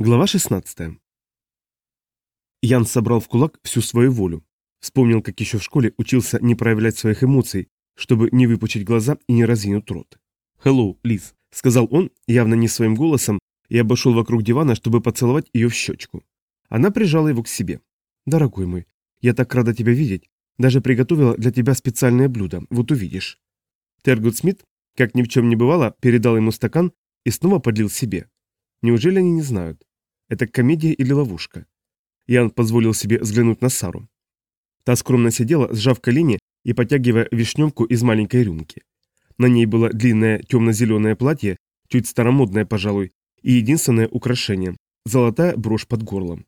Глава 16. Ян собрал в кулак всю свою волю. Вспомнил, как еще в школе учился не проявлять своих эмоций, чтобы не выпучить глаза и не разъянуть рот. «Hello, Лиз», — сказал он, явно не своим голосом, и обошел вокруг дивана, чтобы поцеловать ее в щечку. Она прижала его к себе. «Дорогой мой, я так рада тебя видеть. Даже приготовила для тебя специальное блюдо, вот увидишь». Тергут Смит, как ни в чем не бывало, передал ему стакан и снова подлил себе. Неужели они не знают? Это комедия или ловушка? Ян позволил себе взглянуть на Сару. Та скромно сидела, сжав колени и потягивая вишневку из маленькой рюмки. На ней было длинное темно-зеленое платье, чуть старомодное, пожалуй, и единственное украшение – золотая брошь под горлом.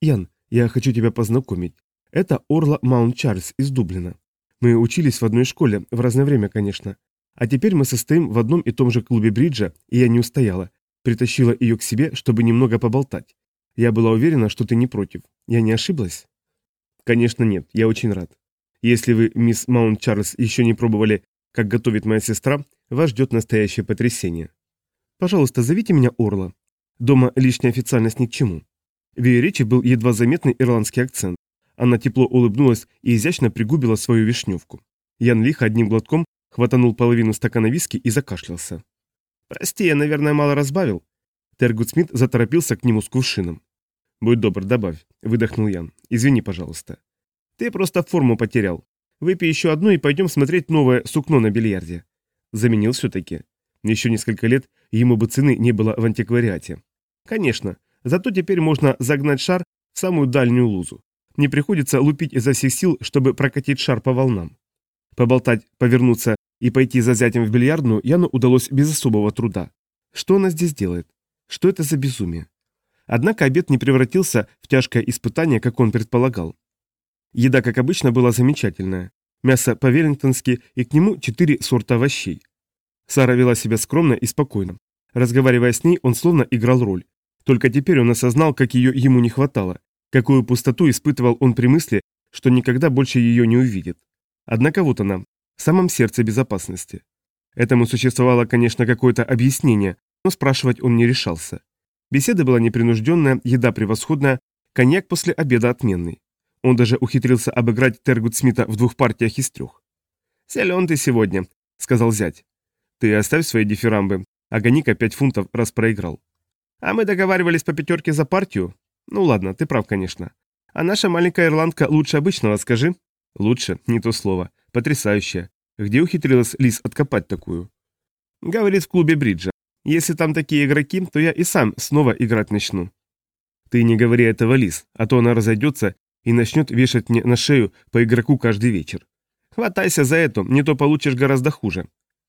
«Ян, я хочу тебя познакомить. Это Орла Маунт Чарльз из Дублина. Мы учились в одной школе, в разное время, конечно. А теперь мы состоим в одном и том же клубе бриджа, и я не устояла. Притащила ее к себе, чтобы немного поболтать. Я была уверена, что ты не против. Я не ошиблась? Конечно нет, я очень рад. Если вы, мисс Маунт Чарльз, еще не пробовали, как готовит моя сестра, вас ждет настоящее потрясение. Пожалуйста, зовите меня Орла. Дома лишняя официальность ни к чему. В ее речи был едва заметный ирландский акцент. Она тепло улыбнулась и изящно пригубила свою вишневку. Ян лихо одним глотком хватанул половину стакана виски и закашлялся. «Прости, я, наверное, мало разбавил». Тергут Смит заторопился к нему с кувшином. «Будь добр, добавь», — выдохнул Ян. «Извини, пожалуйста». «Ты просто форму потерял. Выпей еще одну и пойдем смотреть новое сукно на бильярде». Заменил все-таки. Еще несколько лет ему бы цены не было в антиквариате. Конечно, зато теперь можно загнать шар в самую дальнюю лузу. Не приходится лупить изо всех сил, чтобы прокатить шар по волнам. Поболтать, повернуться и пойти за зятем в бильярдную Яну удалось без особого труда. Что она здесь делает? Что это за безумие? Однако обед не превратился в тяжкое испытание, как он предполагал. Еда, как обычно, была замечательная. Мясо по-веллингтонски и к нему четыре сорта овощей. Сара вела себя скромно и спокойно. Разговаривая с ней, он словно играл роль. Только теперь он осознал, как ее ему не хватало, какую пустоту испытывал он при мысли, что никогда больше ее не увидит. Однако вот она, в самом сердце безопасности. Этому существовало, конечно, какое-то объяснение, но спрашивать он не решался. Беседа была непринужденная, еда превосходная, коньяк после обеда отменный. Он даже ухитрился обыграть Тергут Смита в двух партиях из трех. «Силен ты сегодня», — сказал зять. «Ты оставь свои дифирамбы, а Ганика пять фунтов раз проиграл». «А мы договаривались по пятерке за партию?» «Ну ладно, ты прав, конечно. А наша маленькая ирландка лучше обычного, скажи?» «Лучше, не то слово. Потрясающе. Где ухитрилась Лис откопать такую? Говорит в клубе бриджа. Если там такие игроки, то я и сам снова играть начну. Ты не говори этого, Лис, а то она разойдется и начнет вешать мне на шею по игроку каждый вечер. Хватайся за это, не то получишь гораздо хуже.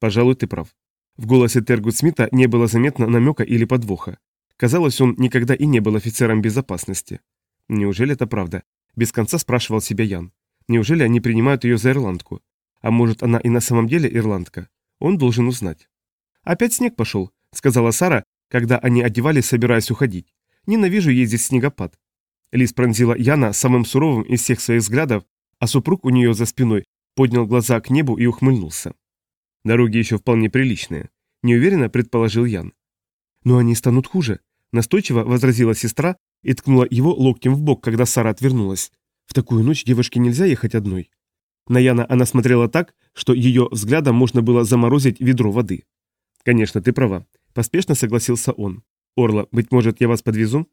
Пожалуй, ты прав. В голосе Тергут Смита не было заметно намека или подвоха. Казалось, он никогда и не был офицером безопасности. Неужели это правда? Без конца спрашивал себя Ян. Неужели они принимают ее за ирландку? А может, она и на самом деле ирландка? Он должен узнать. «Опять снег пошел», — сказала Сара, когда они одевались, собираясь уходить. «Ненавижу ездить снегопад». Лис пронзила Яна самым суровым из всех своих взглядов, а супруг у нее за спиной поднял глаза к небу и ухмыльнулся. «Дороги еще вполне приличные», — неуверенно предположил Ян. «Но они станут хуже», — настойчиво возразила сестра и ткнула его локтем в бок, когда Сара отвернулась. В такую ночь девушке нельзя ехать одной. На Яна она смотрела так, что ее взглядом можно было заморозить ведро воды. «Конечно, ты права», – поспешно согласился он. «Орла, быть может, я вас подвезу?»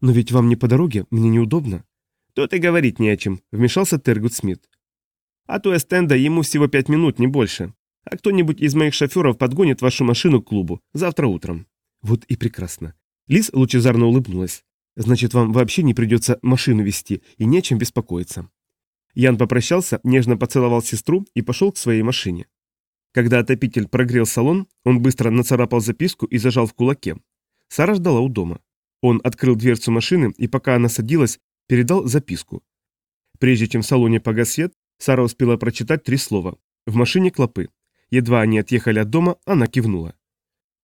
«Но ведь вам не по дороге, мне неудобно». «Тут и говорить не о чем», – вмешался Тергут Смит. «А то эстенда ему всего пять минут, не больше. А кто-нибудь из моих шоферов подгонит вашу машину к клубу завтра утром». «Вот и прекрасно». Лиз лучезарно улыбнулась. Значит, вам вообще не придется машину вести и не чем беспокоиться. Ян попрощался, нежно поцеловал сестру и пошел к своей машине. Когда отопитель прогрел салон, он быстро нацарапал записку и зажал в кулаке. Сара ждала у дома. Он открыл дверцу машины и, пока она садилась, передал записку. Прежде чем в салоне погас свет, Сара успела прочитать три слова. В машине клопы. Едва они отъехали от дома, она кивнула.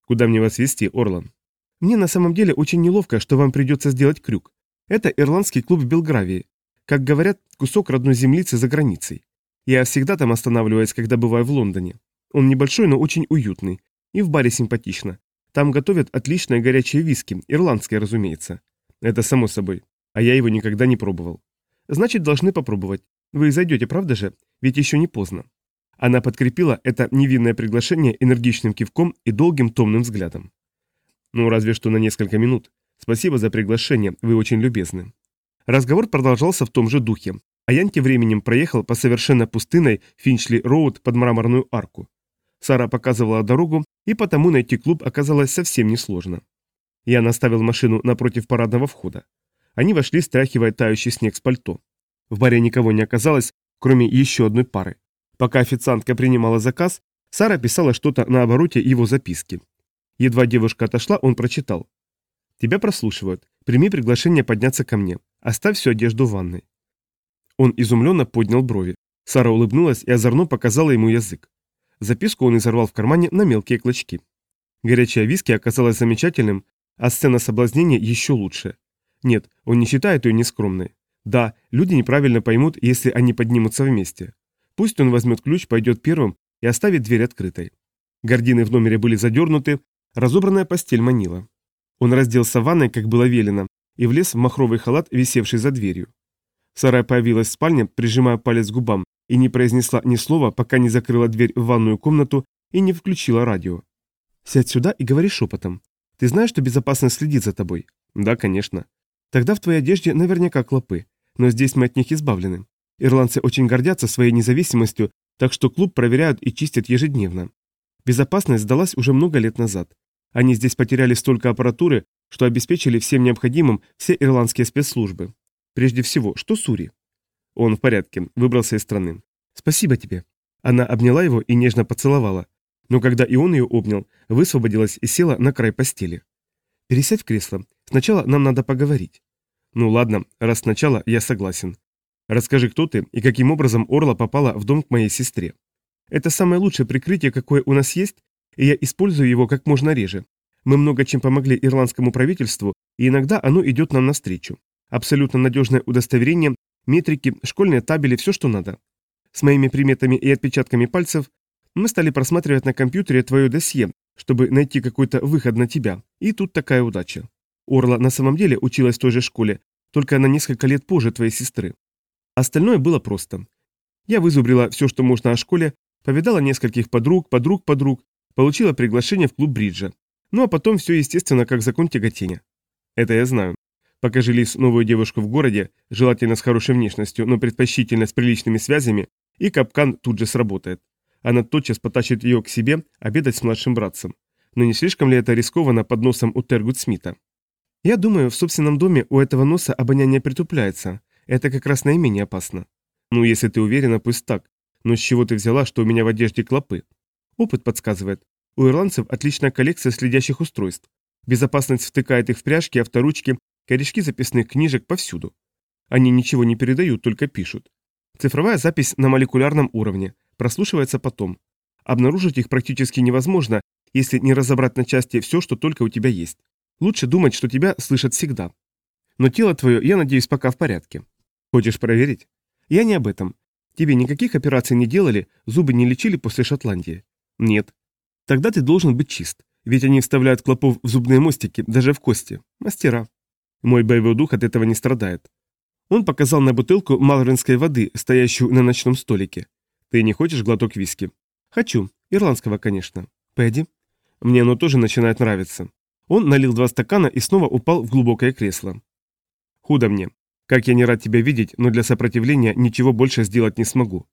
«Куда мне вас везти, Орлан?» Мне на самом деле очень неловко, что вам придется сделать крюк. Это ирландский клуб в Белгравии. Как говорят, кусок родной землицы за границей. Я всегда там останавливаюсь, когда бываю в Лондоне. Он небольшой, но очень уютный. И в баре симпатично. Там готовят отличное горячее виски, ирландское, разумеется. Это само собой. А я его никогда не пробовал. Значит, должны попробовать. Вы зайдете, правда же? Ведь еще не поздно. Она подкрепила это невинное приглашение энергичным кивком и долгим томным взглядом. Ну, разве что на несколько минут. Спасибо за приглашение, вы очень любезны. Разговор продолжался в том же духе, а Ян временем проехал по совершенно пустынной Финчли-Роуд под мраморную арку. Сара показывала дорогу, и потому найти клуб оказалось совсем несложно. Я наставил машину напротив парадного входа. Они вошли, стряхивая тающий снег с пальто. В баре никого не оказалось, кроме еще одной пары. Пока официантка принимала заказ, Сара писала что-то на обороте его записки. Едва девушка отошла, он прочитал. «Тебя прослушивают. Прими приглашение подняться ко мне. Оставь всю одежду в ванной». Он изумленно поднял брови. Сара улыбнулась и озорно показала ему язык. Записку он изорвал в кармане на мелкие клочки. Горячая виски оказалась замечательным, а сцена соблазнения еще лучше. Нет, он не считает ее нескромной. Да, люди неправильно поймут, если они поднимутся вместе. Пусть он возьмет ключ, пойдет первым и оставит дверь открытой. Гардины в номере были задернуты, разобранная постель манила. Он разделся в ванной, как было велено, и влез в махровый халат, висевший за дверью. Сарай появилась в спальне, прижимая палец к губам, и не произнесла ни слова, пока не закрыла дверь в ванную комнату и не включила радио. «Сядь сюда и говори шепотом. Ты знаешь, что безопасность следит за тобой?» «Да, конечно». «Тогда в твоей одежде наверняка клопы, но здесь мы от них избавлены. Ирландцы очень гордятся своей независимостью, так что клуб проверяют и чистят ежедневно. Безопасность сдалась уже много лет назад. Они здесь потеряли столько аппаратуры, что обеспечили всем необходимым все ирландские спецслужбы. Прежде всего, что Сури? Он в порядке, выбрался из страны. Спасибо тебе. Она обняла его и нежно поцеловала. Но когда и он ее обнял, высвободилась и села на край постели. Пересядь в кресло. Сначала нам надо поговорить. Ну ладно, раз сначала я согласен. Расскажи, кто ты и каким образом Орла попала в дом к моей сестре. Это самое лучшее прикрытие, какое у нас есть, и я использую его как можно реже. Мы много чем помогли ирландскому правительству, и иногда оно идет нам навстречу. Абсолютно надежное удостоверение, метрики, школьные табели, все, что надо. С моими приметами и отпечатками пальцев мы стали просматривать на компьютере твое досье, чтобы найти какой-то выход на тебя. И тут такая удача. Орла на самом деле училась в той же школе, только на несколько лет позже твоей сестры. Остальное было просто. Я вызубрила все, что можно о школе, повидала нескольких подруг, подруг, подруг, получила приглашение в клуб бриджа. Ну а потом все естественно, как закон тяготения. Это я знаю. Покажи Лис новую девушку в городе, желательно с хорошей внешностью, но предпочтительно с приличными связями, и капкан тут же сработает. Она тотчас потащит ее к себе обедать с младшим братцем. Но не слишком ли это рискованно под носом у Тергут Смита? Я думаю, в собственном доме у этого носа обоняние притупляется, это как раз наименее опасно. Ну, если ты уверена, пусть так. Но с чего ты взяла, что у меня в одежде клопы? Опыт подсказывает. У ирландцев отличная коллекция следящих устройств. Безопасность втыкает их в пряжки, авторучки, корешки записных книжек повсюду. Они ничего не передают, только пишут. Цифровая запись на молекулярном уровне. Прослушивается потом. Обнаружить их практически невозможно, если не разобрать на части все, что только у тебя есть. Лучше думать, что тебя слышат всегда. Но тело твое, я надеюсь, пока в порядке. Хочешь проверить? Я не об этом. Тебе никаких операций не делали, зубы не лечили после Шотландии? Нет. Тогда ты должен быть чист, ведь они вставляют клопов в зубные мостики, даже в кости. Мастера. Мой боевой дух от этого не страдает. Он показал на бутылку малоринской воды, стоящую на ночном столике. Ты не хочешь глоток виски? Хочу. Ирландского, конечно. Пэдди? Мне оно тоже начинает нравиться. Он налил два стакана и снова упал в глубокое кресло. Худо мне. Как я не рад тебя видеть, но для сопротивления ничего больше сделать не смогу.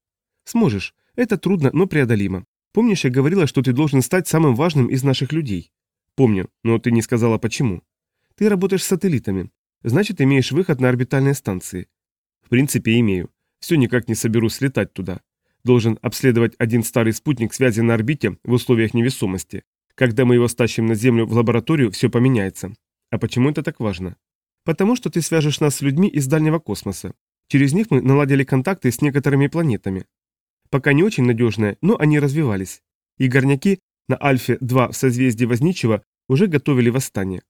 Сможешь. Это трудно, но преодолимо. Помнишь, я говорила, что ты должен стать самым важным из наших людей? Помню, но ты не сказала почему. Ты работаешь с сателлитами. Значит, имеешь выход на орбитальные станции. В принципе, имею. Все никак не соберусь слетать туда. Должен обследовать один старый спутник связи на орбите в условиях невесомости. Когда мы его стащим на Землю в лабораторию, все поменяется. А почему это так важно? Потому что ты свяжешь нас с людьми из дальнего космоса. Через них мы наладили контакты с некоторыми планетами. Пока не очень надежные, но они развивались. И горняки на Альфе-2 в созвездии Возничего уже готовили восстание.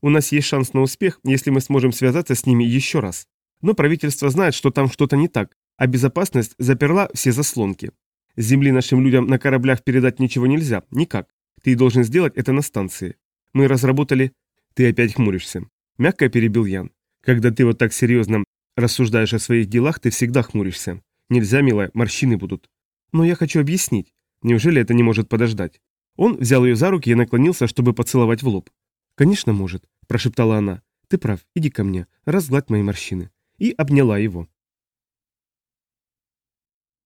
У нас есть шанс на успех, если мы сможем связаться с ними еще раз. Но правительство знает, что там что-то не так, а безопасность заперла все заслонки. С Земли нашим людям на кораблях передать ничего нельзя, никак. Ты должен сделать это на станции. Мы разработали... Ты опять хмуришься. Мягко перебил Ян. Когда ты вот так серьезно рассуждаешь о своих делах, ты всегда хмуришься. Нельзя, милая, морщины будут. Но я хочу объяснить. Неужели это не может подождать? Он взял ее за руки и наклонился, чтобы поцеловать в лоб. «Конечно может», – прошептала она. «Ты прав, иди ко мне, разгладь мои морщины». И обняла его.